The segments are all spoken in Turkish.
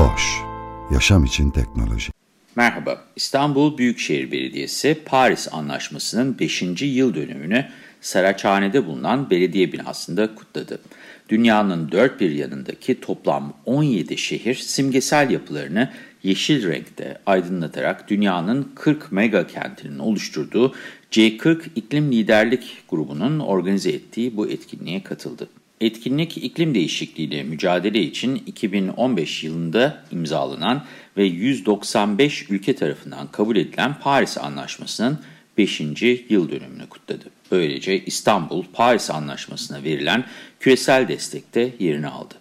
Boş, yaşam için teknoloji. Merhaba, İstanbul Büyükşehir Belediyesi Paris Anlaşması'nın 5. yıl dönümünü Saraçhane'de bulunan belediye binasında kutladı. Dünyanın dört bir yanındaki toplam 17 şehir simgesel yapılarını yeşil renkte aydınlatarak dünyanın 40 mega kentinin oluşturduğu C40 İklim Liderlik grubunun organize ettiği bu etkinliğe katıldı. Etkinlik iklim değişikliğiyle mücadele için 2015 yılında imzalanan ve 195 ülke tarafından kabul edilen Paris Anlaşması'nın 5. yıl dönümünü kutladı. Böylece İstanbul, Paris Anlaşması'na verilen küresel destekte yerini aldı.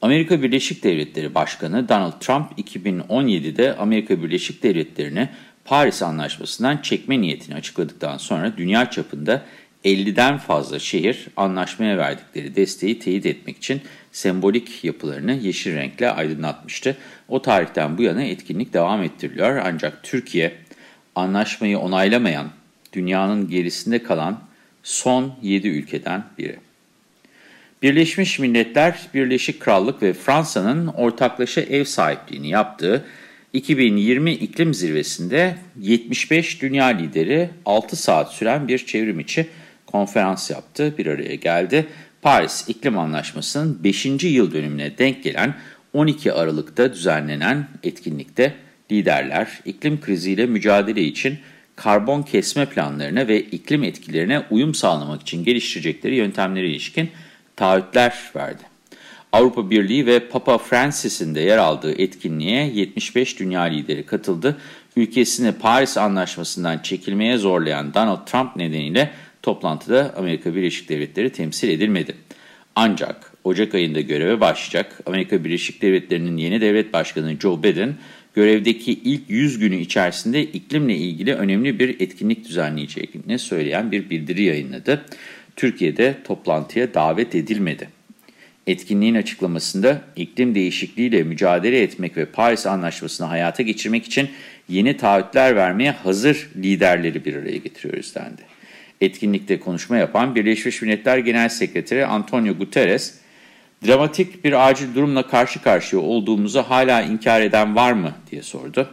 Amerika Birleşik Devletleri Başkanı Donald Trump 2017'de Amerika Birleşik Devletleri'ne Paris Anlaşması'ndan çekme niyetini açıkladıktan sonra dünya çapında 50'den fazla şehir anlaşmaya verdikleri desteği teyit etmek için sembolik yapılarını yeşil renkle aydınlatmıştı. O tarihten bu yana etkinlik devam ettiriliyor ancak Türkiye anlaşmayı onaylamayan dünyanın gerisinde kalan son 7 ülkeden biri. Birleşmiş Milletler, Birleşik Krallık ve Fransa'nın ortaklaşa ev sahipliğini yaptığı 2020 iklim zirvesinde 75 dünya lideri 6 saat süren bir çevrim içi konferans yaptı, bir araya geldi. Paris İklim Anlaşması'nın 5. yıl dönümüne denk gelen 12 Aralık'ta düzenlenen etkinlikte liderler iklim kriziyle mücadele için karbon kesme planlarına ve iklim etkilerine uyum sağlamak için geliştirecekleri yöntemlere ilişkin taahhütler verdi. Avrupa Birliği ve Papa Francis'in de yer aldığı etkinliğe 75 dünya lideri katıldı. Ülkesini Paris Anlaşması'ndan çekilmeye zorlayan Donald Trump nedeniyle toplantıda Amerika Birleşik Devletleri temsil edilmedi. Ancak Ocak ayında göreve başlayacak Amerika Birleşik Devletleri'nin yeni devlet başkanı Joe Biden, görevdeki ilk 100 günü içerisinde iklimle ilgili önemli bir etkinlik düzenleyeceğini söyleyen bir bildiri yayınladı. Türkiye'de toplantıya davet edilmedi. Etkinliğin açıklamasında iklim değişikliğiyle mücadele etmek ve Paris Anlaşması'nı hayata geçirmek için yeni taahhütler vermeye hazır liderleri bir araya getiriyoruz dendi. Etkinlikte konuşma yapan Birleşmiş Milletler Genel Sekreteri Antonio Guterres, dramatik bir acil durumla karşı karşıya olduğumuzu hala inkar eden var mı diye sordu.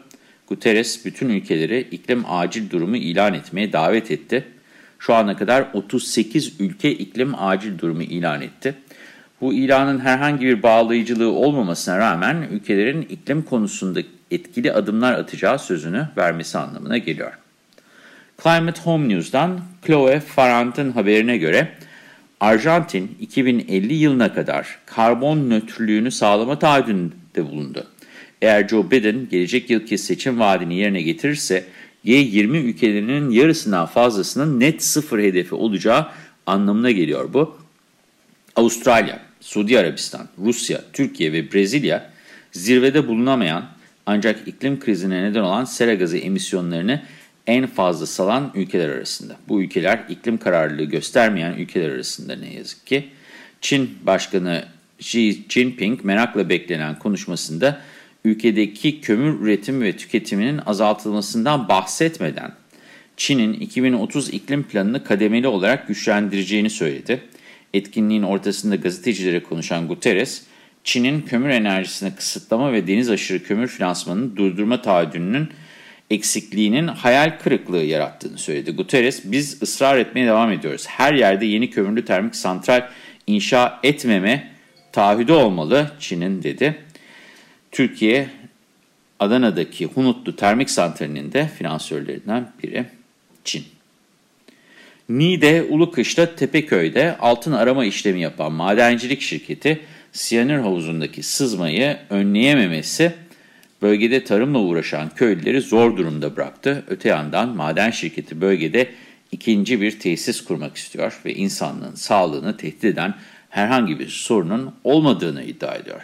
Guterres bütün ülkeleri iklim acil durumu ilan etmeye davet etti. Şu ana kadar 38 ülke iklim acil durumu ilan etti. Bu ilanın herhangi bir bağlayıcılığı olmamasına rağmen ülkelerin iklim konusunda etkili adımlar atacağı sözünü vermesi anlamına geliyor. Climate Home News'dan Chloe Farrant'ın haberine göre Arjantin 2050 yılına kadar karbon nötrlüğünü sağlama taahhüdünde bulundu. Eğer Joe Biden gelecek yılki seçim vaadini yerine getirirse G20 ülkelerinin yarısından fazlasının net sıfır hedefi olacağı anlamına geliyor bu. Avustralya, Suudi Arabistan, Rusya, Türkiye ve Brezilya zirvede bulunamayan ancak iklim krizine neden olan sera gazı emisyonlarını en fazla salan ülkeler arasında. Bu ülkeler iklim kararlılığı göstermeyen ülkeler arasında ne yazık ki. Çin Başkanı Xi Jinping merakla beklenen konuşmasında ülkedeki kömür üretimi ve tüketiminin azaltılmasından bahsetmeden Çin'in 2030 iklim planını kademeli olarak güçlendireceğini söyledi. Etkinliğin ortasında gazetecilere konuşan Guterres, Çin'in kömür enerjisine kısıtlama ve deniz aşırı kömür finansmanını durdurma taahhüdünün eksikliğinin hayal kırıklığı yarattığını söyledi. Guterres, biz ısrar etmeye devam ediyoruz. Her yerde yeni kömürlü termik santral inşa etmeme taahhüdü olmalı Çin'in dedi. Türkiye, Adana'daki Hunutlu Termik Santrali'nin de finansörlerinden biri Çin. Niğde, Ulukış'ta Tepeköy'de altın arama işlemi yapan madencilik şirketi siyanür havuzundaki sızmayı önleyememesi bölgede tarımla uğraşan köylüleri zor durumda bıraktı. Öte yandan maden şirketi bölgede ikinci bir tesis kurmak istiyor ve insanlığın sağlığını tehdit eden herhangi bir sorunun olmadığını iddia ediyor.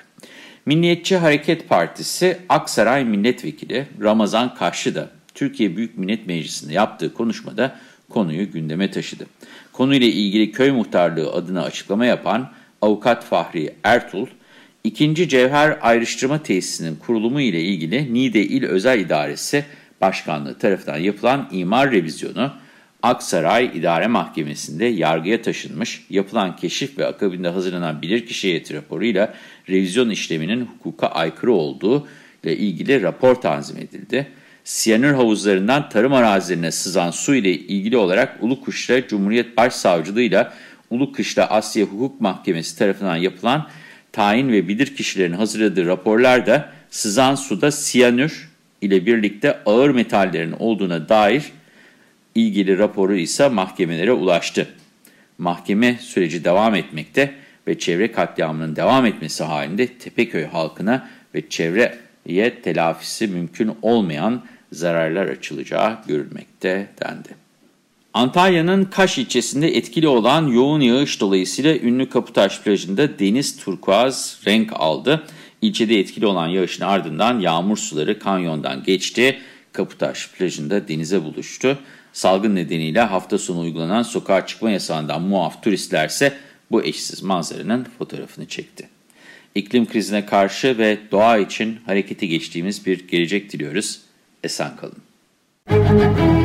Milliyetçi Hareket Partisi Aksaray Milletvekili Ramazan Kaşlı da Türkiye Büyük Millet Meclisi'nde yaptığı konuşmada konuyu gündeme taşıdı. Konuyla ilgili köy muhtarlığı adına açıklama yapan avukat Fahri Ertul, ikinci cevher ayrıştırma tesisinin kurulumu ile ilgili Niğde İl Özel İdaresi Başkanlığı tarafından yapılan imar revizyonu, Aksaray İdare Mahkemesi'nde yargıya taşınmış, yapılan keşif ve akabinde hazırlanan bilirkişi heyeti raporuyla revizyon işleminin hukuka aykırı olduğu ile ilgili rapor tanzim edildi. Siyanür havuzlarından tarım arazilerine sızan su ile ilgili olarak Ulukuş'ta Cumhuriyet Başsavcılığı ile Ulukış'ta Asya Hukuk Mahkemesi tarafından yapılan tayin ve bilirkişilerin hazırladığı raporlarda sızan suda siyanür ile birlikte ağır metallerin olduğuna dair ilgili raporu ise mahkemelere ulaştı. Mahkeme süreci devam etmekte ve çevre katliamının devam etmesi halinde Tepeköy halkına ve çevreye telafisi mümkün olmayan zararlar açılacağı görülmekte dendi. Antalya'nın Kaş ilçesinde etkili olan yoğun yağış dolayısıyla ünlü Kaputaş plajında deniz turkuaz renk aldı. İlçede etkili olan yağışın ardından yağmur suları kanyondan geçti. Kaputaş plajında denize buluştu. Salgın nedeniyle hafta sonu uygulanan sokağa çıkma yasağından muaf turistlerse bu eşsiz manzaranın fotoğrafını çekti. İklim krizine karşı ve doğa için harekete geçtiğimiz bir gelecek diliyoruz. Esen kalın.